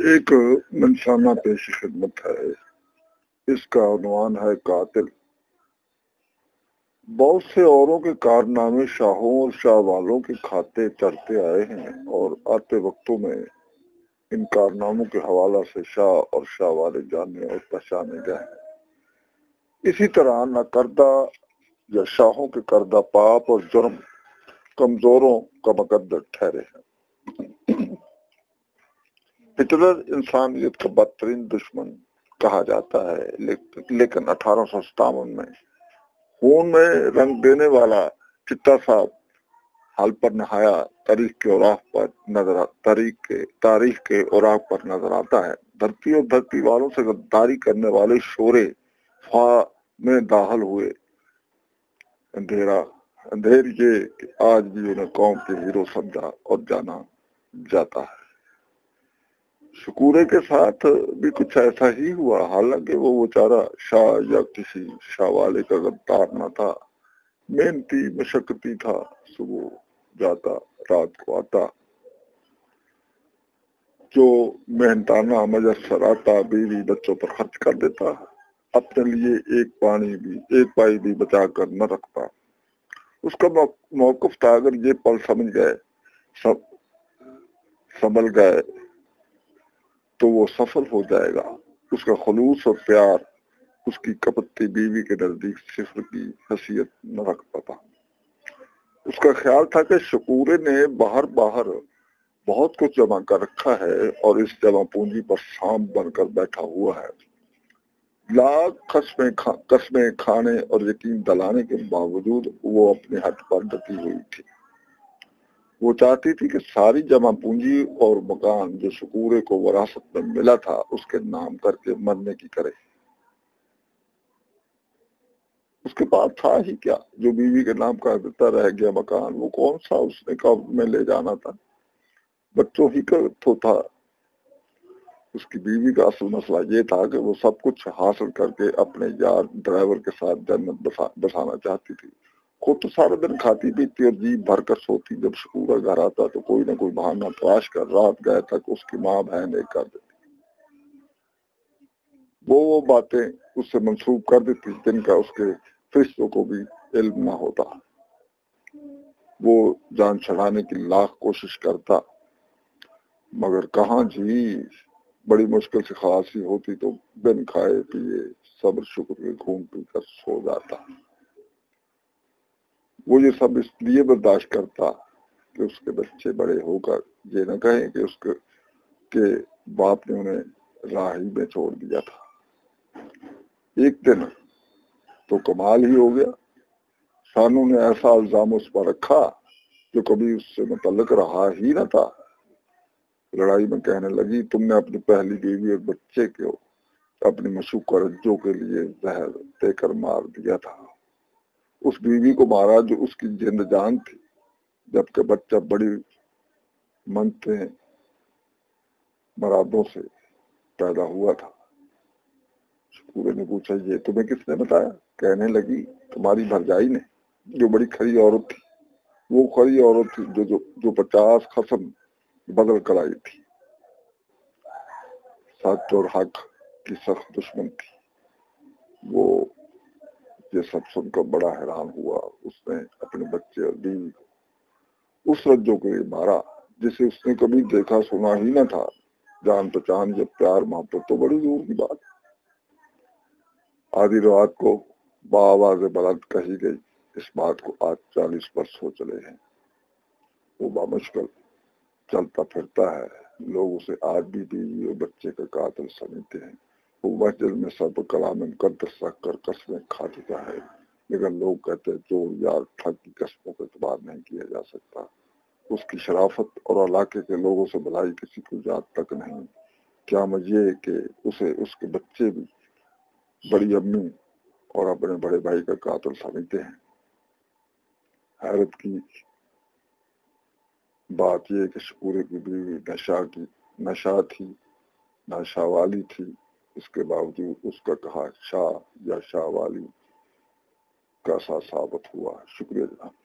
ایک منشانہ پیش خدمت ہے۔ اس کا عنوان ہے قاتل۔ بہت سے اوروں کے کارنامے شاہوں اور شاہ والوں کے کھاتے چڑھتے آئے ہیں اور آتے وقتوں میں ان کارناموں کے حوالہ سے شاہ اور شاہ والے جانے اور پہچانے گئے اسی طرح نہ کردہ یا شاہوں کے کردہ پاپ اور جرم کمزوروں کا مقدر ٹھہرے ہیں۔ ہٹلر انسانیت کا بدترین دشمن کہا جاتا ہے، لیکن اٹھارہ سو ستاون میں خون میں رنگ دینے والا چٹا صاحب حال پر نہایا، تاریخ کے اوراق پر نظر تاریخ کے تاریخ کے اوراق پر نظر آتا ہے۔ دھرتی اور دھرتی والوں سے غداری کرنے والے شورے فا میں داخل ہوئے۔ اندھیرا اندھیر یہ کہ آج بھی انہیں قوم کے ہیرو سمجھا اور جانا جاتا ہے۔ شکورے کے ساتھ بھی کچھ ایسا ہی ہوا۔ حالانکہ وہ بیچارہ شاہ یا کسی شاہ والے کا غدار نہ تھا۔ محنتی، مشقتی تھا۔ صبح جاتا، رات کو آتا۔ جو محنتانہ مجسر آتا بیوی بچوں پر خرچ کر دیتا۔ اپنے لیے ایک پانی بھی، ایک پائی بھی بچا کر نہ رکھتا۔ اس کا موقف تھا۔ اگر یہ پل سمجھ گئے، سب، سنبھل گئے تو وہ سفل ہو جائے گا۔ اس کا خلوص اور پیار، اس کی کپتی بیوی کے نزدیک صفر کی حیثیت نہ رکھ پاتا۔ اس کا خیال تھا کہ شکورے نے باہر باہر بہت کچھ جمع کر رکھا ہے اور اس جمع پونجی پر سام بن کر بیٹھا ہوا ہے۔ لاکھ قسمیں قسمیں کھانے اور یقین دلانے کے باوجود وہ اپنے ہٹ پر ڈٹی ہوئی تھی۔ وہ چاہتی تھی کہ ساری جمع پونجی اور مکان جو شکورے کو وراثت میں ملا تھا، اس کے نام کر کے مرنے کی کرے۔ اس کے پاس تھا ہی کیا؟ جو بیوی کے نام کا دیتا رہ گیا مکان، وہ کون سا؟ اس نے کب میں لے جانا تھا۔ بچوں ہی کا تو تھا۔ اس کی بیوی کا اصل مسئلہ یہ تھا کہ وہ سب کچھ حاصل کر کے اپنے یار ڈرائیور کے ساتھ جنت بسانا چاہتی تھی۔ خود تو سارا دن کھاتی پیتی اور جی بھر کر سوتی، جب شکورا گھر آتا تو کوئی نہ کوئی بہانہ تلاش کر رات گئے تک اس کی ماں بہن ایک کر دیتی۔ وہ وہ باتیں اس سے منسوخ کر دیتی جن کا اس کے فرشتوں کو بھی علم نہ ہوتا۔ وہ جان چڑھانے کی لاکھ کوشش کرتا، مگر کہاں جی؟ بڑی مشکل سے خلاصی ہوتی تو بن کھائے، پیے، صبر، شکر کے گھوم پی کر سو جاتا۔ وہ یہ سب اس لیے برداشت کرتا کہ اس کے بچے بڑے ہو کر یہ نہ کہیں کہ اس کے باپ نے انہیں راہی میں چھوڑ دیا تھا۔ ایک دن تو کمال ہی ہو گیا۔ سانو نے ایسا الزام اس پر رکھا جو کبھی اس سے متعلق رہا ہی نہ تھا۔ لڑائی میں کہنے لگی، تم نے اپنی پہلی بیوی اور بچے کو اپنی مشوق رجوں کے لیے زہر دے کر مار دیا تھا۔ اس بیوی کو مارا جو اس کی جند جان تھی، جبکہ بچہ بڑی منتے مرادوں سے پیدا ہوا تھا۔ شکورے نے پوچھا، یہ تمہیں کس نے بتایا؟ کہنے لگی، تمہاری بھرجائی نے، جو بڑی کھری عورت تھی۔ وہ کھری عورت تھی جو جو جو پچاس قسم بدل کر آئی تھی۔ سچ اور حق کی سخت دشمن تھی۔ وہ یہ سب سن کر بڑا حیران ہوا۔ اس نے اپنے بچے اور بیوی کو اس رجوں کو یہ مارا جسے اس نے کبھی دیکھا سنا ہی نہ تھا۔ جان پہچان یا پیار محبت تو بڑی دور کی بات۔ آدھی رات کو باواز بلند کہی گئی۔ اس بات کو آج چالیس برس ہو چلے ہیں۔ وہ بامشکل چلتا پھرتا ہے۔ لوگ اسے آج بھی بیوی اور بچے کا قاتل سمجھتے ہیں۔ وہ مسجد میں سب کلام مقدس رکھ کر قسمیں کھا چکا ہے۔ لیکن لوگ کہتے ہیں چور یار ٹھگ کی قسموں کا اعتبار نہیں کیا جا سکتا۔ اس کی شرافت اور علاقے کے لوگوں سے بلائی کسی کو یاد تک نہیں۔ کیا مجھے کہ اسے اس کے بچے بھی بڑی امی اور اپنے بڑے بھائی کا قاتل سمجھتے ہیں۔ حیرت کی بات یہ کہ شکورے کی بیوی نشا کی نشا تھی، نشا والی تھی۔ اس کے باوجود اس کا کہا، شاہ یا شاہ والی کا سا ثابت ہوا، شکریہ جناب.